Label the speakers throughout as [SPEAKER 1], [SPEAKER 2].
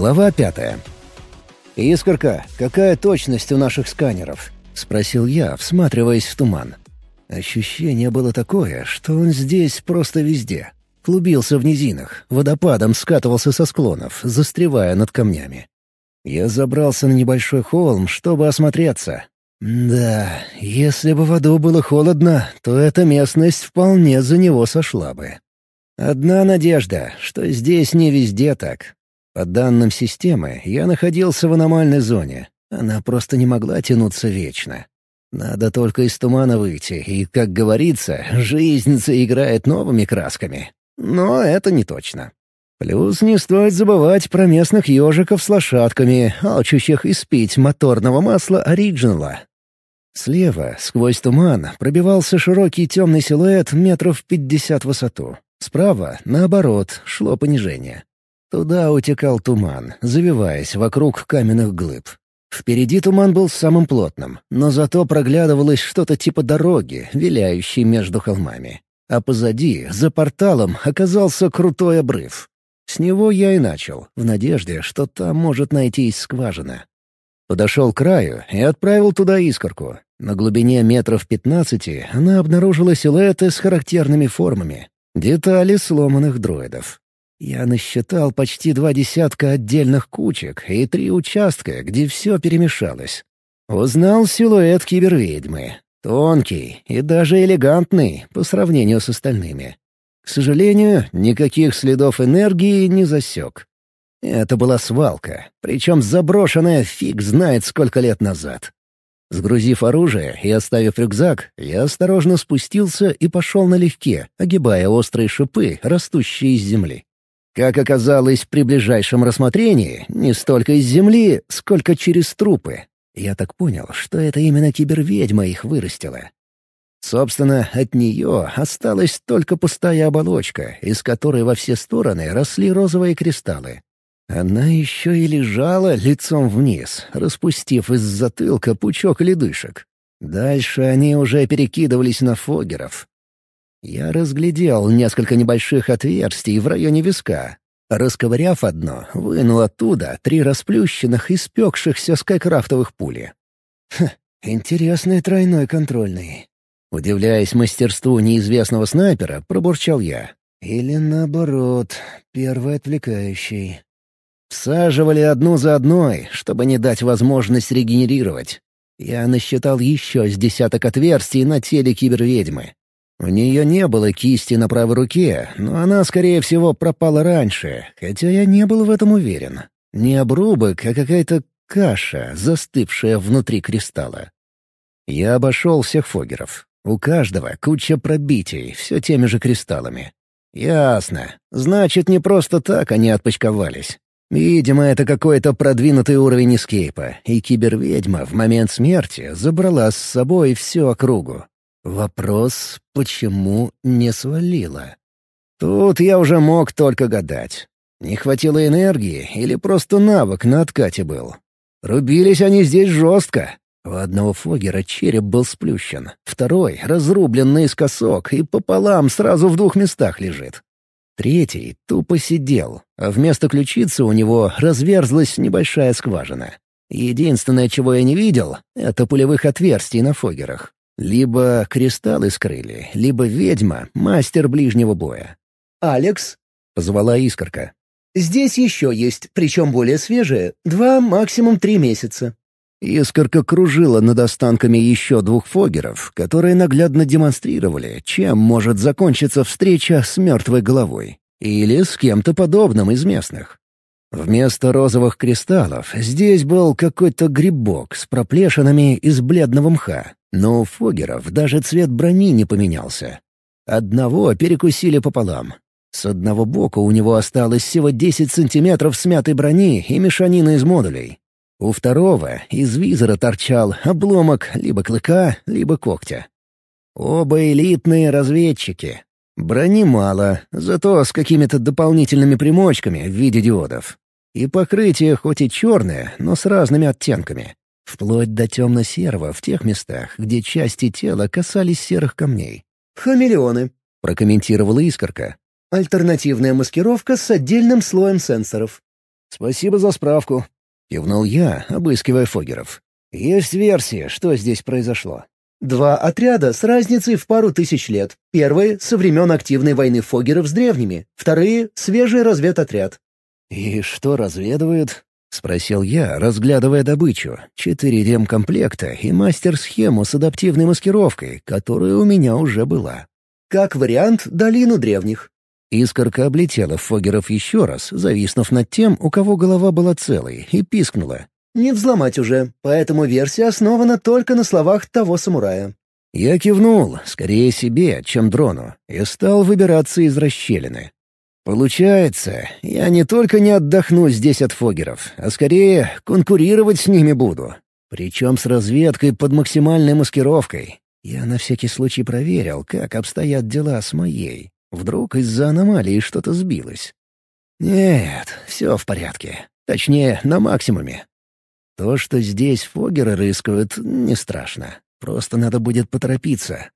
[SPEAKER 1] Глава пятая. «Искорка, какая точность у наших сканеров?» — спросил я, всматриваясь в туман. Ощущение было такое, что он здесь просто везде. Клубился в низинах, водопадом скатывался со склонов, застревая над камнями. Я забрался на небольшой холм, чтобы осмотреться. Да, если бы в аду было холодно, то эта местность вполне за него сошла бы. Одна надежда, что здесь не везде так. По данным системы, я находился в аномальной зоне. Она просто не могла тянуться вечно. Надо только из тумана выйти, и, как говорится, жизнь заиграет новыми красками. Но это не точно. Плюс не стоит забывать про местных ежиков с лошадками, алчущих испить моторного масла оригинала. Слева, сквозь туман, пробивался широкий темный силуэт метров пятьдесят в высоту. Справа, наоборот, шло понижение. Туда утекал туман, завиваясь вокруг каменных глыб. Впереди туман был самым плотным, но зато проглядывалось что-то типа дороги, виляющей между холмами. А позади, за порталом, оказался крутой обрыв. С него я и начал, в надежде, что там может найтись скважина. Подошел к краю и отправил туда искорку. На глубине метров пятнадцати она обнаружила силуэты с характерными формами. Детали сломанных дроидов. Я насчитал почти два десятка отдельных кучек и три участка, где все перемешалось. Узнал силуэт киберведьмы. Тонкий и даже элегантный по сравнению с остальными. К сожалению, никаких следов энергии не засек. Это была свалка, причем заброшенная фиг знает сколько лет назад. Сгрузив оружие и оставив рюкзак, я осторожно спустился и пошел налегке, огибая острые шипы, растущие из земли. Как оказалось при ближайшем рассмотрении, не столько из земли, сколько через трупы. Я так понял, что это именно киберведьма их вырастила. Собственно, от нее осталась только пустая оболочка, из которой во все стороны росли розовые кристаллы. Она еще и лежала лицом вниз, распустив из затылка пучок ледышек. Дальше они уже перекидывались на фогеров, я разглядел несколько небольших отверстий в районе виска. Расковыряв одно, вынул оттуда три расплющенных и спекшихся скайкрафтовых пули. Хм, интересный тройной контрольный. Удивляясь мастерству неизвестного снайпера, пробурчал я. Или наоборот, первый отвлекающий. Всаживали одну за одной, чтобы не дать возможность регенерировать. Я насчитал еще с десяток отверстий на теле киберведьмы. У нее не было кисти на правой руке, но она, скорее всего, пропала раньше, хотя я не был в этом уверен. Не обрубок, а какая-то каша, застывшая внутри кристалла. Я обошел всех фогеров. У каждого куча пробитий, все теми же кристаллами. Ясно. Значит, не просто так они отпочковались. Видимо, это какой-то продвинутый уровень эскейпа, и киберведьма в момент смерти забрала с собой всю округу. Вопрос, почему не свалила? Тут я уже мог только гадать. Не хватило энергии или просто навык на откате был. Рубились они здесь жестко. У одного фогера череп был сплющен, второй разрублен наискосок и пополам сразу в двух местах лежит. Третий тупо сидел, а вместо ключицы у него разверзлась небольшая скважина. Единственное, чего я не видел, — это пулевых отверстий на фогерах. Либо кристаллы скрыли, либо ведьма — мастер ближнего боя.
[SPEAKER 2] «Алекс?»
[SPEAKER 1] — позвала искорка.
[SPEAKER 2] «Здесь еще есть, причем более свежие, два, максимум три месяца».
[SPEAKER 1] Искорка кружила над останками еще двух фогеров, которые наглядно демонстрировали, чем может закончиться встреча с мертвой головой. Или с кем-то подобным из местных. Вместо розовых кристаллов здесь был какой-то грибок с проплешинами из бледного мха, но у фогеров даже цвет брони не поменялся. Одного перекусили пополам. С одного бока у него осталось всего 10 сантиметров смятой брони и мешанина из модулей. У второго из визора торчал обломок либо клыка, либо когтя. Оба элитные разведчики. Брони мало, зато с какими-то дополнительными примочками в виде диодов. И покрытие хоть и черное, но с разными оттенками. Вплоть до темно-серого в тех местах, где части тела касались серых камней.
[SPEAKER 2] «Хамелеоны», —
[SPEAKER 1] прокомментировала искорка.
[SPEAKER 2] «Альтернативная маскировка с отдельным слоем сенсоров».
[SPEAKER 1] «Спасибо за справку», — кивнул я, обыскивая Фогеров. «Есть версия, что здесь произошло».
[SPEAKER 2] Два отряда с разницей в пару тысяч лет. Первые — со времен активной войны Фогеров с древними. Вторые — свежий разведотряд.
[SPEAKER 1] «И что разведывают?» — спросил я, разглядывая добычу. Четыре ремкомплекта и мастер-схему с адаптивной маскировкой, которая у меня уже была.
[SPEAKER 2] Как вариант, долину древних.
[SPEAKER 1] Искорка облетела Фогеров еще раз, зависнув над тем, у кого голова была целой, и пискнула.
[SPEAKER 2] «Не взломать уже, поэтому версия основана только на словах того самурая».
[SPEAKER 1] Я кивнул, скорее себе, чем дрону, и стал выбираться из расщелины. Получается, я не только не отдохну здесь от фогеров, а скорее конкурировать с ними буду. Причем с разведкой под максимальной маскировкой. Я на всякий случай проверил, как обстоят дела с моей. Вдруг из-за аномалии что-то сбилось. Нет, все в порядке. Точнее, на максимуме. То, что здесь фогеры рыскают, не страшно. Просто надо будет поторопиться.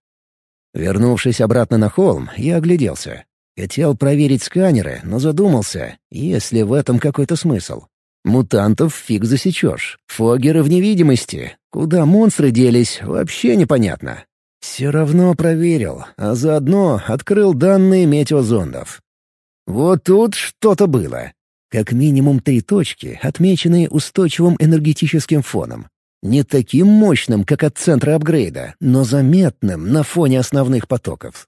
[SPEAKER 1] Вернувшись обратно на холм, я огляделся. Хотел проверить сканеры, но задумался, есть ли в этом какой-то смысл. Мутантов фиг засечешь. Фогеры в невидимости. Куда монстры делись, вообще непонятно. Все равно проверил, а заодно открыл данные метеозондов. Вот тут что-то было. Как минимум три точки, отмеченные устойчивым энергетическим фоном. Не таким мощным, как от центра апгрейда, но заметным на фоне основных потоков.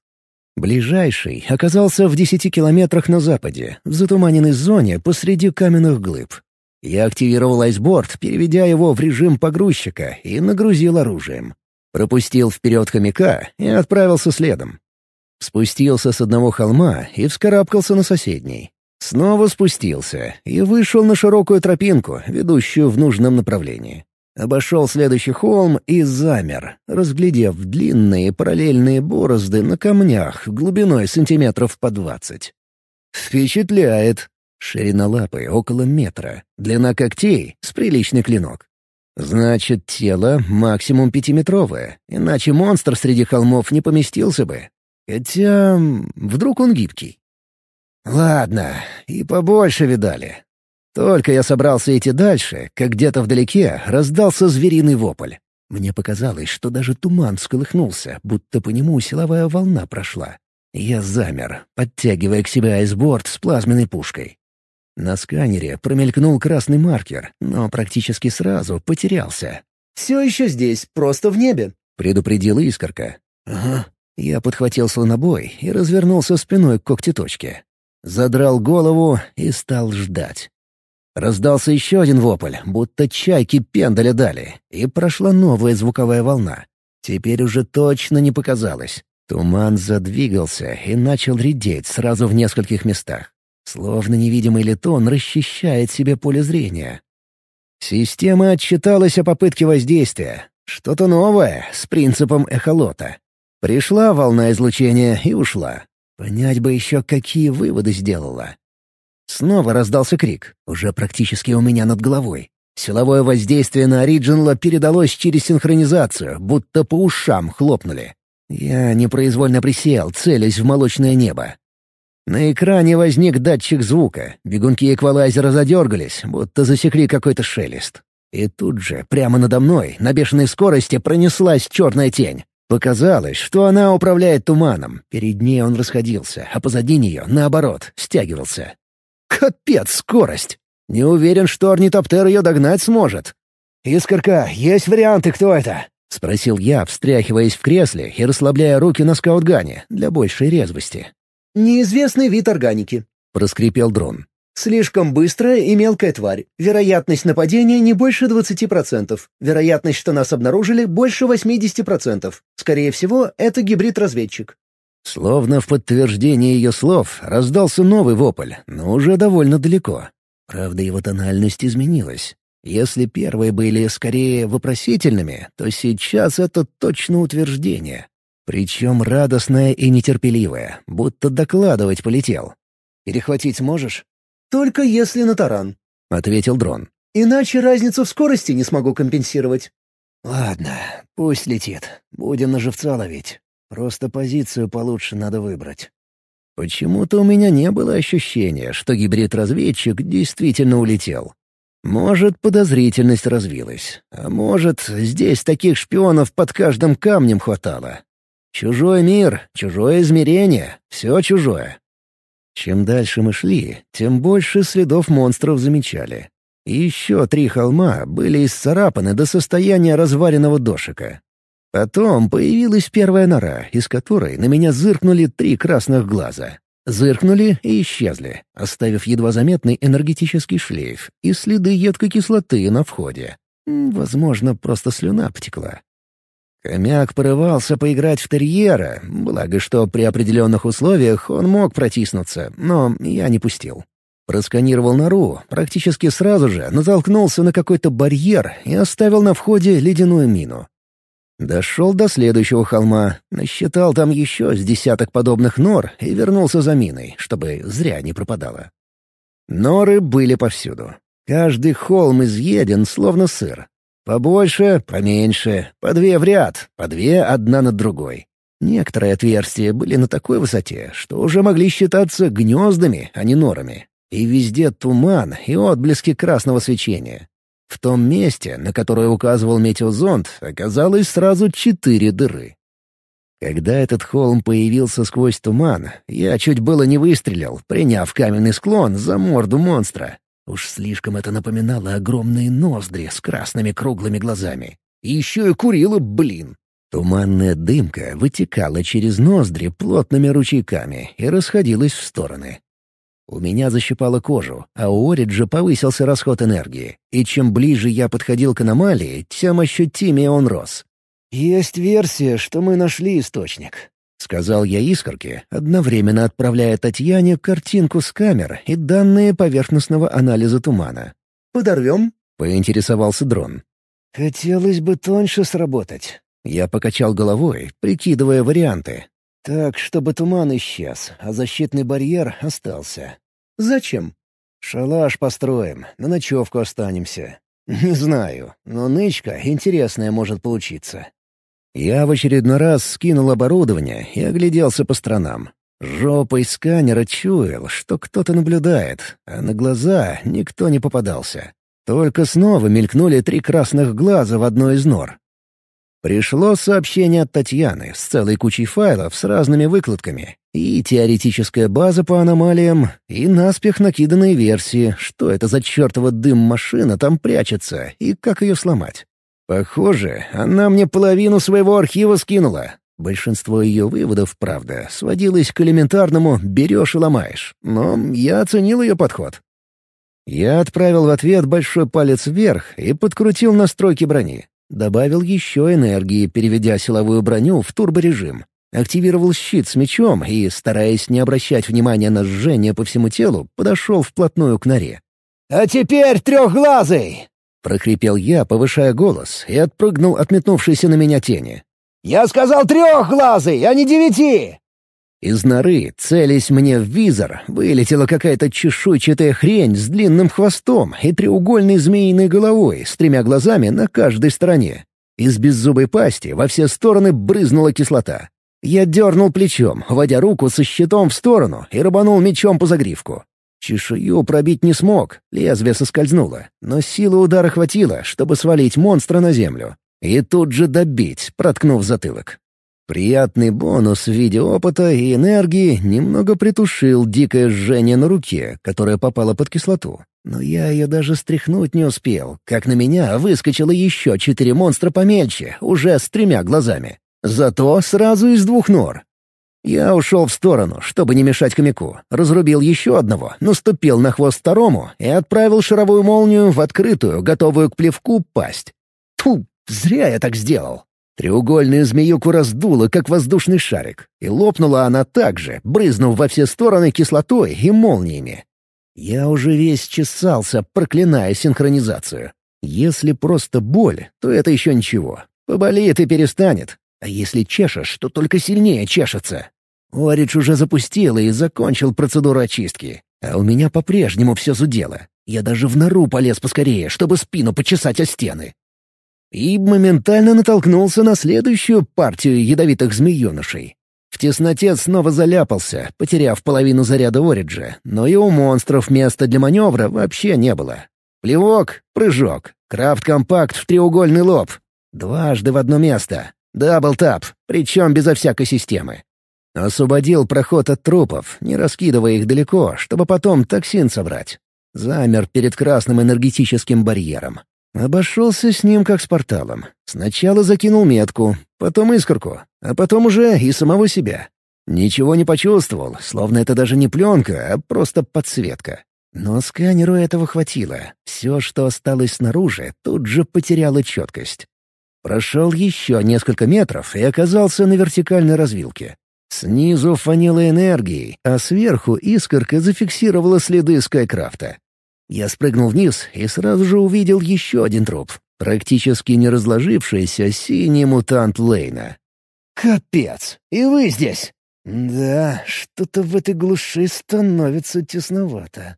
[SPEAKER 1] Ближайший оказался в десяти километрах на западе, в затуманенной зоне посреди каменных глыб. Я активировал айсборд, переведя его в режим погрузчика, и нагрузил оружием. Пропустил вперед хомяка и отправился следом. Спустился с одного холма и вскарабкался на соседний. Снова спустился и вышел на широкую тропинку, ведущую в нужном направлении. Обошел следующий холм и замер, разглядев длинные параллельные борозды на камнях глубиной сантиметров по двадцать. Впечатляет. Ширина лапы около метра, длина когтей — с приличный клинок. Значит, тело максимум пятиметровое, иначе монстр среди холмов не поместился бы. Хотя, вдруг он гибкий. Ладно, и побольше видали. Только я собрался идти дальше, как где-то вдалеке раздался звериный вопль. Мне показалось, что даже туман всколыхнулся, будто по нему силовая волна прошла. Я замер, подтягивая к себе айсборд с плазменной пушкой. На сканере промелькнул красный маркер, но практически сразу потерялся.
[SPEAKER 2] «Все еще здесь, просто в небе», —
[SPEAKER 1] предупредила искорка. «Ага». Я подхватил слонобой и развернулся спиной к когтеточке. Задрал голову и стал ждать. Раздался еще один вопль, будто чайки пендаля дали, и прошла новая звуковая волна. Теперь уже точно не показалось. Туман задвигался и начал редеть сразу в нескольких местах. Словно невидимый летон расчищает себе поле зрения. Система отчиталась о попытке воздействия. Что-то новое, с принципом эхолота. Пришла волна излучения и ушла. Понять бы еще, какие выводы сделала. Снова раздался крик, уже практически у меня над головой. Силовое воздействие на Ориджинла передалось через синхронизацию, будто по ушам хлопнули. Я непроизвольно присел, целясь в молочное небо. На экране возник датчик звука. Бегунки эквалайзера задергались, будто засекли какой-то шелест. И тут же, прямо надо мной, на бешеной скорости пронеслась черная тень. Показалось, что она управляет туманом. Перед ней он расходился, а позади нее, наоборот, стягивался. Капец скорость! Не уверен, что орнитоптер ее догнать сможет. «Искорка, есть варианты, кто это?» — спросил я, встряхиваясь в кресле и расслабляя руки на скаутгане для большей резвости.
[SPEAKER 2] «Неизвестный вид органики», —
[SPEAKER 1] проскрипел дрон.
[SPEAKER 2] «Слишком быстрая и мелкая тварь. Вероятность нападения не больше 20%. Вероятность, что нас обнаружили, больше 80%. Скорее всего, это гибрид-разведчик».
[SPEAKER 1] Словно в подтверждение ее слов раздался новый вопль, но уже довольно далеко. Правда, его тональность изменилась. Если первые были скорее вопросительными, то сейчас это точно утверждение. Причем радостное и нетерпеливое, будто докладывать полетел. «Перехватить сможешь?»
[SPEAKER 2] «Только если на таран», —
[SPEAKER 1] ответил дрон.
[SPEAKER 2] «Иначе разницу в скорости не смогу компенсировать».
[SPEAKER 1] «Ладно, пусть летит. Будем на живца ловить. Просто позицию получше надо выбрать». Почему-то у меня не было ощущения, что гибрид-разведчик действительно улетел. Может, подозрительность развилась. А может, здесь таких шпионов под каждым камнем хватало. Чужой мир, чужое измерение, все чужое. Чем дальше мы шли, тем больше следов монстров замечали. И еще три холма были исцарапаны до состояния разваренного дошика. Потом появилась первая нора, из которой на меня зыркнули три красных глаза. Зыркнули и исчезли, оставив едва заметный энергетический шлейф и следы едкой кислоты на входе. Возможно, просто слюна потекла. Хомяк порывался поиграть в терьера, благо что при определенных условиях он мог протиснуться, но я не пустил. Просканировал нору, практически сразу же натолкнулся на какой-то барьер и оставил на входе ледяную мину. Дошел до следующего холма, насчитал там еще с десяток подобных нор и вернулся за миной, чтобы зря не пропадало. Норы были повсюду. Каждый холм изъеден, словно сыр. Побольше, поменьше, по две в ряд, по две одна над другой. Некоторые отверстия были на такой высоте, что уже могли считаться гнездами, а не норами. И везде туман и отблески красного свечения. В том месте, на которое указывал метеозонд, оказалось сразу четыре дыры. Когда этот холм появился сквозь туман, я чуть было не выстрелил, приняв каменный склон за морду монстра. Уж слишком это напоминало огромные ноздри с красными круглыми глазами. И еще и курила, блин. Туманная дымка вытекала через ноздри плотными ручейками и расходилась в стороны. У меня защипало кожу, а у Ориджа повысился расход энергии. И чем ближе я подходил к аномалии, тем ощутимее он рос. «Есть версия, что мы нашли источник», — сказал я искорке, одновременно отправляя Татьяне картинку с камер и данные поверхностного анализа тумана.
[SPEAKER 2] «Подорвем?»
[SPEAKER 1] — поинтересовался дрон.
[SPEAKER 2] «Хотелось бы тоньше сработать».
[SPEAKER 1] Я покачал головой, прикидывая варианты.
[SPEAKER 2] «Так, чтобы туман исчез, а защитный барьер остался». «Зачем?»
[SPEAKER 1] «Шалаш построим, на ночевку останемся. Не знаю, но нычка интересная может получиться. Я в очередной раз скинул оборудование и огляделся по сторонам. Жопой сканера чуял, что кто-то наблюдает, а на глаза никто не попадался. Только снова мелькнули три красных глаза в одной из нор. Пришло сообщение от Татьяны с целой кучей файлов с разными выкладками. И теоретическая база по аномалиям, и наспех накиданные версии, что это за чертова дым-машина там прячется и как ее сломать. Похоже, она мне половину своего архива скинула. Большинство ее выводов, правда, сводилось к элементарному «берешь и ломаешь», но я оценил ее подход. Я отправил в ответ большой палец вверх и подкрутил настройки брони. Добавил еще энергии, переведя силовую броню в турборежим. Активировал щит с мечом и, стараясь не обращать внимания на жжение по всему телу, подошел вплотную к норе.
[SPEAKER 2] «А теперь трехглазый!»
[SPEAKER 1] Прохрипел я, повышая голос, и отпрыгнул от метнувшейся на меня тени.
[SPEAKER 2] «Я сказал трехглазый, а не девяти!»
[SPEAKER 1] Из норы, целясь мне в визор, вылетела какая-то чешуйчатая хрень с длинным хвостом и треугольной змеиной головой с тремя глазами на каждой стороне. Из беззубой пасти во все стороны брызнула кислота. Я дернул плечом, водя руку со щитом в сторону и рубанул мечом по загривку. Чешую пробить не смог, лезвие соскользнуло, но силы удара хватило, чтобы свалить монстра на землю. И тут же добить, проткнув затылок. Приятный бонус в виде опыта и энергии немного притушил дикое жжение на руке, которое попало под кислоту. Но я ее даже стряхнуть не успел, как на меня выскочило еще четыре монстра помельче, уже с тремя глазами. Зато сразу из двух нор. Я ушел в сторону, чтобы не мешать хомяку, разрубил еще одного, наступил на хвост второму и отправил шаровую молнию в открытую, готовую к плевку, пасть. Тьфу, зря я так сделал. Треугольную змеюку раздуло, как воздушный шарик, и лопнула она так же, брызнув во все стороны кислотой и молниями. Я уже весь чесался, проклиная синхронизацию. Если просто боль, то это еще ничего. Поболит и перестанет. А если чешешь, то только сильнее чешется. Оридж уже запустил и закончил процедуру очистки. А у меня по-прежнему все зудело. Я даже в нору полез поскорее, чтобы спину почесать о стены. И моментально натолкнулся на следующую партию ядовитых змеенышей. В тесноте снова заляпался, потеряв половину заряда Ориджа, но и у монстров места для маневра вообще не было. Плевок, прыжок, крафт-компакт в треугольный лоб. Дважды в одно место. Double-tap, причем безо всякой системы. Освободил проход от трупов, не раскидывая их далеко, чтобы потом токсин собрать. Замер перед красным энергетическим барьером. Обошелся с ним как с порталом. Сначала закинул метку, потом искорку, а потом уже и самого себя. Ничего не почувствовал, словно это даже не пленка, а просто подсветка. Но сканеру этого хватило. Все, что осталось снаружи, тут же потеряло четкость. Прошел еще несколько метров и оказался на вертикальной развилке. Снизу фанило энергией, а сверху искорка зафиксировала следы Скайкрафта. Я спрыгнул вниз и сразу же увидел еще один труп. Практически не разложившийся синий мутант Лейна. «Капец! И вы здесь!» «Да, что-то в этой глуши становится тесновато».